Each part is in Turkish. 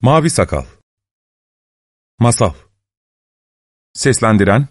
Mavi Sakal Masal Seslendiren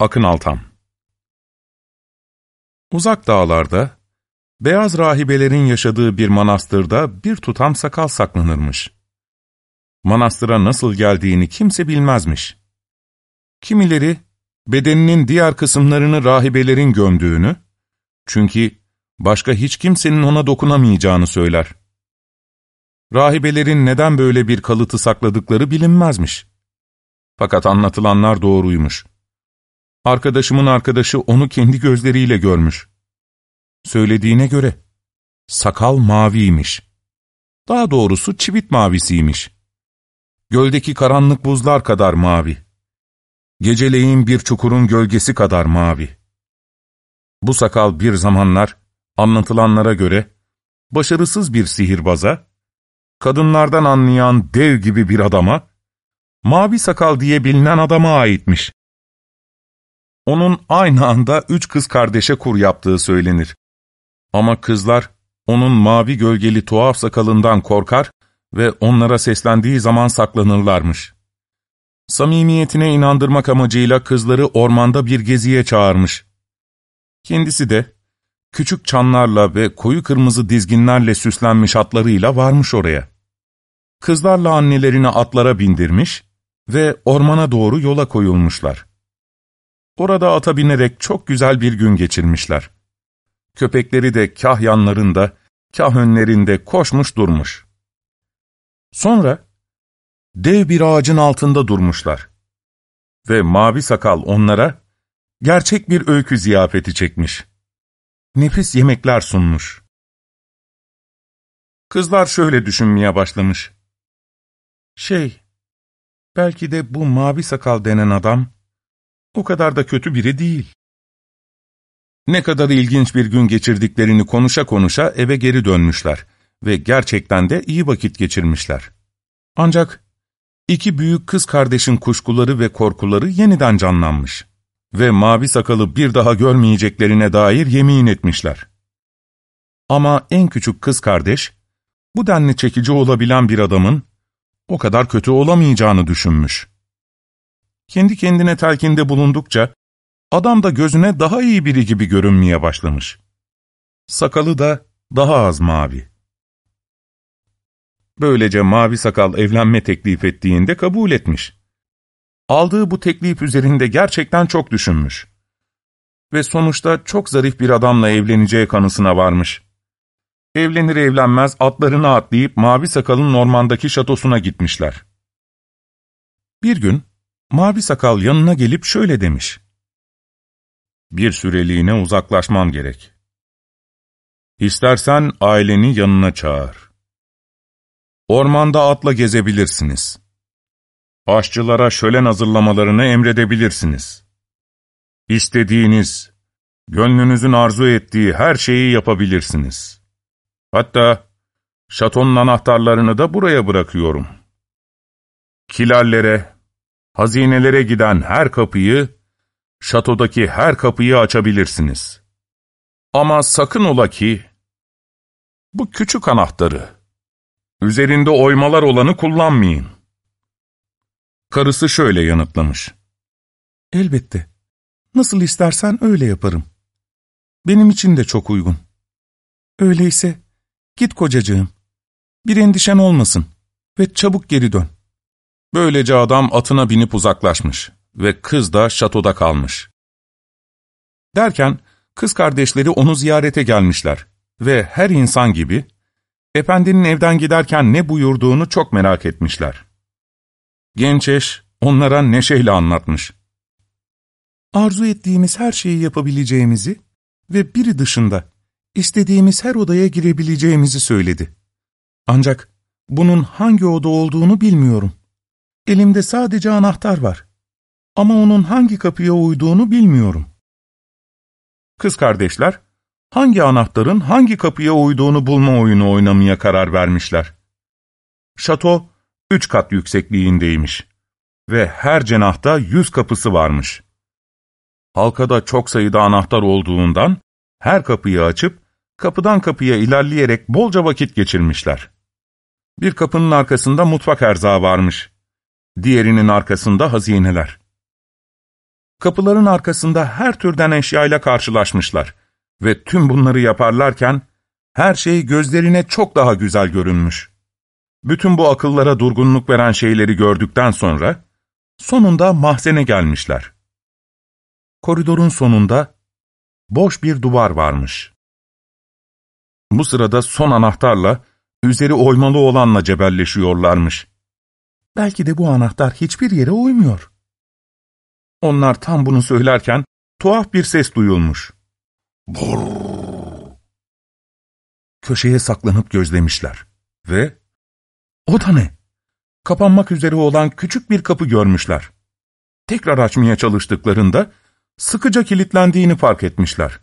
Akın Altan Uzak dağlarda, beyaz rahibelerin yaşadığı bir manastırda bir tutam sakal saklanırmış. Manastıra nasıl geldiğini kimse bilmezmiş. Kimileri, bedeninin diğer kısımlarını rahibelerin gömdüğünü, çünkü başka hiç kimsenin ona dokunamayacağını söyler. Rahibelerin neden böyle bir kalıtı sakladıkları bilinmezmiş. Fakat anlatılanlar doğruymuş. Arkadaşımın arkadaşı onu kendi gözleriyle görmüş. Söylediğine göre sakal maviymiş. Daha doğrusu çivit mavisiymiş. Göldeki karanlık buzlar kadar mavi. Geceleyin bir çukurun gölgesi kadar mavi. Bu sakal bir zamanlar, anlatılanlara göre, başarısız bir sihirbaza, kadınlardan anlayan dev gibi bir adama, mavi sakal diye bilinen adama aitmiş. Onun aynı anda üç kız kardeşe kur yaptığı söylenir. Ama kızlar, onun mavi gölgeli tuhaf sakalından korkar ve onlara seslendiği zaman saklanırlarmış. Samimiyetine inandırmak amacıyla kızları ormanda bir geziye çağırmış. Kendisi de, küçük çanlarla ve koyu kırmızı dizginlerle süslenmiş atlarıyla varmış oraya. Kızlarla annelerini atlara bindirmiş ve ormana doğru yola koyulmuşlar. Orada ata binerek çok güzel bir gün geçirmişler. Köpekleri de kah yanlarında, kah önlerinde koşmuş durmuş. Sonra dev bir ağacın altında durmuşlar. Ve mavi sakal onlara gerçek bir öykü ziyafeti çekmiş. Nefis yemekler sunmuş. Kızlar şöyle düşünmeye başlamış. Şey, belki de bu mavi sakal denen adam o kadar da kötü biri değil. Ne kadar ilginç bir gün geçirdiklerini konuşa konuşa eve geri dönmüşler ve gerçekten de iyi vakit geçirmişler. Ancak iki büyük kız kardeşin kuşkuları ve korkuları yeniden canlanmış ve mavi sakalı bir daha görmeyeceklerine dair yemin etmişler. Ama en küçük kız kardeş, bu denli çekici olabilen bir adamın o kadar kötü olamayacağını düşünmüş. Kendi kendine telkinde bulundukça, adam da gözüne daha iyi biri gibi görünmeye başlamış. Sakalı da daha az mavi. Böylece mavi sakal evlenme teklif ettiğinde kabul etmiş. Aldığı bu teklif üzerinde gerçekten çok düşünmüş. Ve sonuçta çok zarif bir adamla evleneceği kanısına varmış. Evlenir evlenmez atlarını atlayıp Mavi Sakal'ın ormandaki şatosuna gitmişler. Bir gün Mavi Sakal yanına gelip şöyle demiş. Bir süreliğine uzaklaşmam gerek. İstersen aileni yanına çağır. Ormanda atla gezebilirsiniz. Aşçılara şölen hazırlamalarını emredebilirsiniz. İstediğiniz, gönlünüzün arzu ettiği her şeyi yapabilirsiniz. Hatta şatonun anahtarlarını da buraya bırakıyorum. Kilallere, hazinelere giden her kapıyı, şatodaki her kapıyı açabilirsiniz. Ama sakın ola ki, bu küçük anahtarı, üzerinde oymalar olanı kullanmayın. Karısı şöyle yanıtlamış. Elbette. Nasıl istersen öyle yaparım. Benim için de çok uygun. Öyleyse git kocacığım. Bir endişen olmasın ve çabuk geri dön. Böylece adam atına binip uzaklaşmış ve kız da şatoda kalmış. Derken kız kardeşleri onu ziyarete gelmişler ve her insan gibi efendinin evden giderken ne buyurduğunu çok merak etmişler. Genç eş onlara neşeyle anlatmış. Arzu ettiğimiz her şeyi yapabileceğimizi ve biri dışında istediğimiz her odaya girebileceğimizi söyledi. Ancak bunun hangi oda olduğunu bilmiyorum. Elimde sadece anahtar var. Ama onun hangi kapıya uyduğunu bilmiyorum. Kız kardeşler, hangi anahtarın hangi kapıya uyduğunu bulma oyunu oynamaya karar vermişler. Şato, üç kat yüksekliğindeymiş ve her cenahta yüz kapısı varmış. Halkada çok sayıda anahtar olduğundan her kapıyı açıp kapıdan kapıya ilerleyerek bolca vakit geçirmişler. Bir kapının arkasında mutfak erzağı varmış. Diğerinin arkasında hazineler. Kapıların arkasında her türden eşyayla karşılaşmışlar ve tüm bunları yaparlarken her şey gözlerine çok daha güzel görünmüş. Bütün bu akıllara durgunluk veren şeyleri gördükten sonra sonunda mahzene gelmişler. Koridorun sonunda boş bir duvar varmış. Bu sırada son anahtarla, üzeri oymalı olanla cebelleşiyorlarmış. Belki de bu anahtar hiçbir yere uymuyor. Onlar tam bunu söylerken tuhaf bir ses duyulmuş. Brrr. Köşeye saklanıp gözlemişler ve o da ne? Kapanmak üzere olan küçük bir kapı görmüşler. Tekrar açmaya çalıştıklarında sıkıca kilitlendiğini fark etmişler.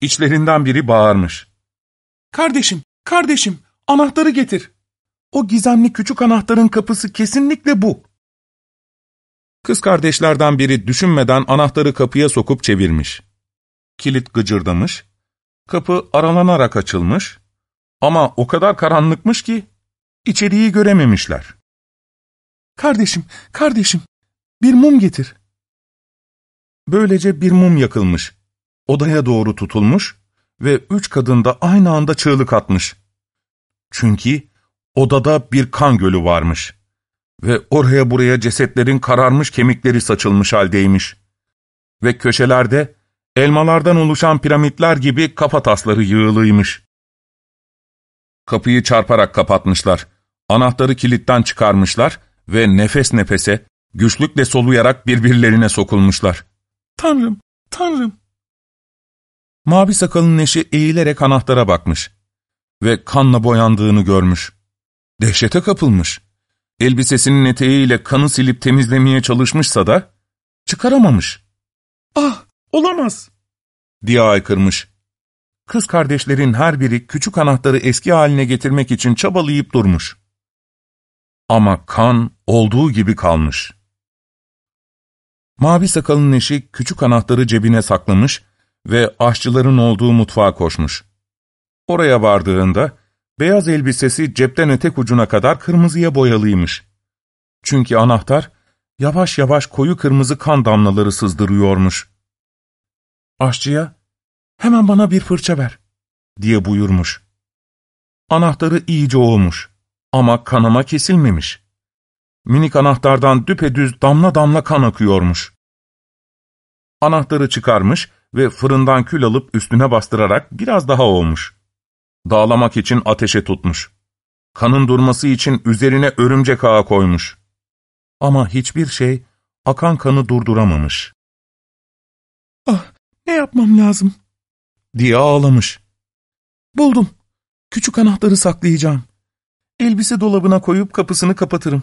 İçlerinden biri bağırmış. ''Kardeşim, kardeşim, anahtarı getir. O gizemli küçük anahtarın kapısı kesinlikle bu.'' Kız kardeşlerden biri düşünmeden anahtarı kapıya sokup çevirmiş. Kilit gıcırdamış, kapı aralanarak açılmış ama o kadar karanlıkmış ki içeriği görememişler. ''Kardeşim, kardeşim, bir mum getir.'' Böylece bir mum yakılmış, odaya doğru tutulmuş ve üç kadın da aynı anda çığlık atmış. Çünkü odada bir kan gölü varmış ve oraya buraya cesetlerin kararmış kemikleri saçılmış haldeymiş. Ve köşelerde elmalardan oluşan piramitler gibi kafa tasları yığılıymış. Kapıyı çarparak kapatmışlar, anahtarı kilitten çıkarmışlar ve nefes nefese, güçlükle soluyarak birbirlerine sokulmuşlar. Tanrım, Tanrım! Mavi sakalın eşi eğilerek anahtara bakmış ve kanla boyandığını görmüş. Dehşete kapılmış. Elbisesinin eteğiyle kanı silip temizlemeye çalışmışsa da çıkaramamış. ''Ah, olamaz!'' diye aykırmış. Kız kardeşlerin her biri küçük anahtarı eski haline getirmek için çabalayıp durmuş. Ama kan olduğu gibi kalmış. Mavi sakalın eşi küçük anahtarı cebine saklamış ve aşçıların olduğu mutfağa koşmuş. Oraya vardığında beyaz elbisesi cepten ötek ucuna kadar kırmızıya boyalıymış. Çünkü anahtar yavaş yavaş koyu kırmızı kan damlaları sızdırıyormuş. Aşçıya, ''Hemen bana bir fırça ver.'' diye buyurmuş. Anahtarı iyice olmuş ama kanama kesilmemiş. Minik anahtardan düpedüz damla damla kan akıyormuş. Anahtarı çıkarmış ve fırından kül alıp üstüne bastırarak biraz daha olmuş. Dağlamak için ateşe tutmuş. Kanın durması için üzerine örümcek ağı koymuş. Ama hiçbir şey akan kanı durduramamış. ''Ah, ne yapmam lazım?'' diye ağlamış. ''Buldum. Küçük anahtarı saklayacağım. Elbise dolabına koyup kapısını kapatırım.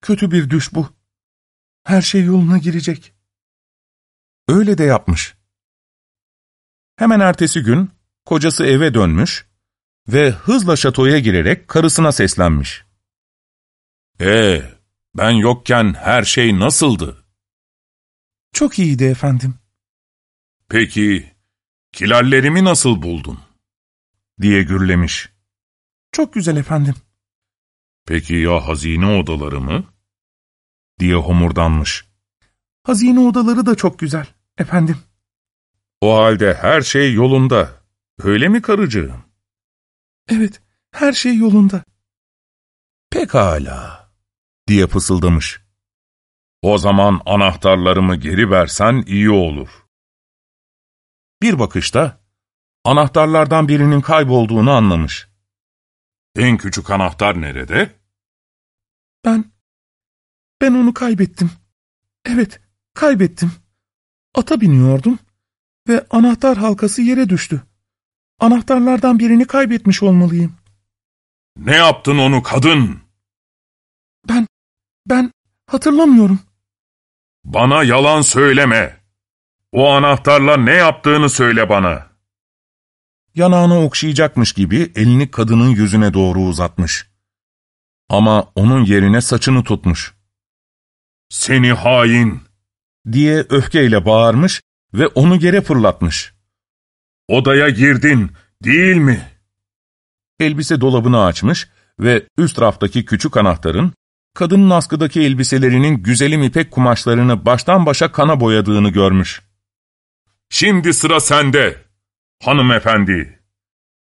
Kötü bir düş bu. Her şey yoluna girecek.'' Öyle de yapmış. Hemen ertesi gün kocası eve dönmüş ve hızla şatoya girerek karısına seslenmiş. ''Ee, ben yokken her şey nasıldı?'' ''Çok iyiydi efendim.'' ''Peki, kilallerimi nasıl buldun?'' diye gürlemiş. ''Çok güzel efendim.'' ''Peki ya hazine odalarımı?'' diye homurdanmış. ''Hazine odaları da çok güzel, efendim.'' ''O halde her şey yolunda, öyle mi karıcığım?'' ''Evet, her şey yolunda.'' ''Pekala.'' diye fısıldamış. ''O zaman anahtarlarımı geri versen iyi olur.'' Bir bakışta anahtarlardan birinin kaybolduğunu anlamış. ''En küçük anahtar nerede?'' ''Ben, ben onu kaybettim. Evet, kaybettim. Ata biniyordum ve anahtar halkası yere düştü. Anahtarlardan birini kaybetmiş olmalıyım.'' ''Ne yaptın onu kadın?'' ''Ben, ben hatırlamıyorum.'' ''Bana yalan söyleme. O anahtarla ne yaptığını söyle bana.'' Yanağını okşayacakmış gibi elini kadının yüzüne doğru uzatmış. Ama onun yerine saçını tutmuş. ''Seni hain!'' diye öfkeyle bağırmış ve onu yere fırlatmış. ''Odaya girdin, değil mi?'' Elbise dolabını açmış ve üst raftaki küçük anahtarın, kadının askıdaki elbiselerinin güzelim ipek kumaşlarını baştan başa kana boyadığını görmüş. ''Şimdi sıra sende, hanımefendi!''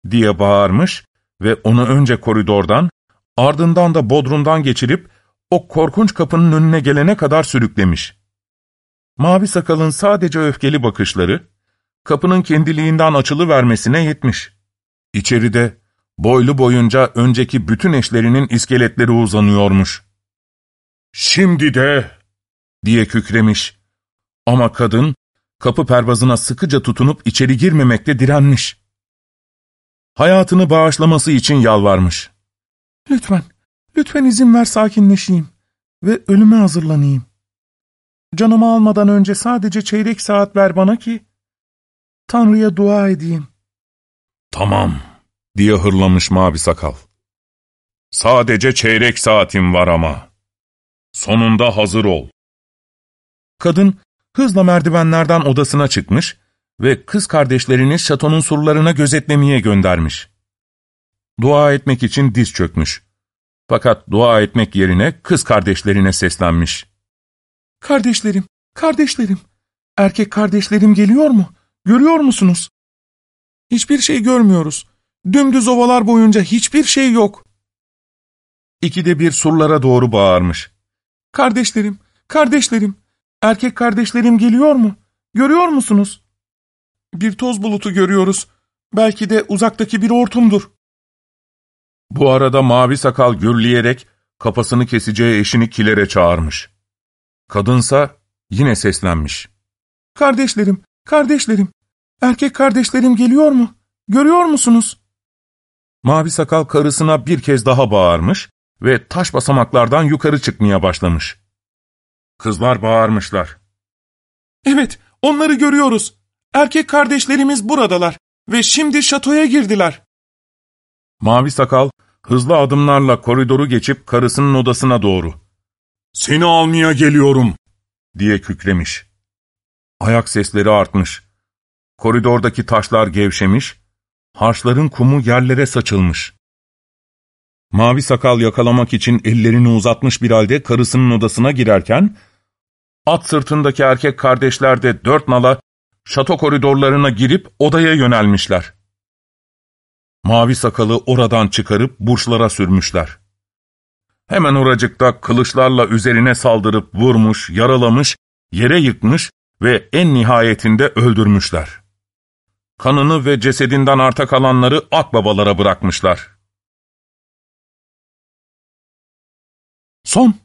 diye bağırmış ve onu önce koridordan, ardından da bodrumdan geçirip o korkunç kapının önüne gelene kadar sürüklemiş. Mavi sakalın sadece öfkeli bakışları, kapının kendiliğinden açılı vermesine yetmiş. İçeride boylu boyunca önceki bütün eşlerinin iskeletleri uzanıyormuş. ''Şimdi de!'' diye kükremiş. Ama kadın kapı pervazına sıkıca tutunup içeri girmemekte direnmiş. Hayatını bağışlaması için yalvarmış. ''Lütfen, lütfen izin ver sakinleşeyim ve ölüme hazırlanayım. Canımı almadan önce sadece çeyrek saat ver bana ki Tanrı'ya dua edeyim.'' ''Tamam.'' diye hırlamış mavi sakal. ''Sadece çeyrek saatim var ama. Sonunda hazır ol.'' Kadın hızla merdivenlerden odasına çıkmış ve kız kardeşlerini şatonun surlarına gözetlemeye göndermiş. Dua etmek için diz çökmüş. Fakat dua etmek yerine kız kardeşlerine seslenmiş. ''Kardeşlerim, kardeşlerim, erkek kardeşlerim geliyor mu? Görüyor musunuz?'' ''Hiçbir şey görmüyoruz. Dümdüz ovalar boyunca hiçbir şey yok.'' İkide bir surlara doğru bağırmış. ''Kardeşlerim, kardeşlerim, erkek kardeşlerim geliyor mu? Görüyor musunuz?'' ''Bir toz bulutu görüyoruz. Belki de uzaktaki bir hortumdur.'' Bu arada mavi sakal gürleyerek kafasını keseceği eşini kilere çağırmış. Kadınsa yine seslenmiş. ''Kardeşlerim, kardeşlerim, erkek kardeşlerim geliyor mu? Görüyor musunuz?'' Mavi sakal karısına bir kez daha bağırmış ve taş basamaklardan yukarı çıkmaya başlamış. Kızlar bağırmışlar. ''Evet, onları görüyoruz. Erkek kardeşlerimiz buradalar ve şimdi şatoya girdiler.'' Mavi sakal hızlı adımlarla koridoru geçip karısının odasına doğru. ''Seni almaya geliyorum.'' diye kükremiş. Ayak sesleri artmış. Koridordaki taşlar gevşemiş, harçların kumu yerlere saçılmış. Mavi sakal yakalamak için ellerini uzatmış bir halde karısının odasına girerken, at sırtındaki erkek kardeşler de dört nala şato koridorlarına girip odaya yönelmişler. Mavi sakalı oradan çıkarıp burçlara sürmüşler. Hemen oracıkta kılıçlarla üzerine saldırıp vurmuş, yaralamış, yere yıkmış ve en nihayetinde öldürmüşler. Kanını ve cesedinden arta kalanları akbabalara bırakmışlar. Son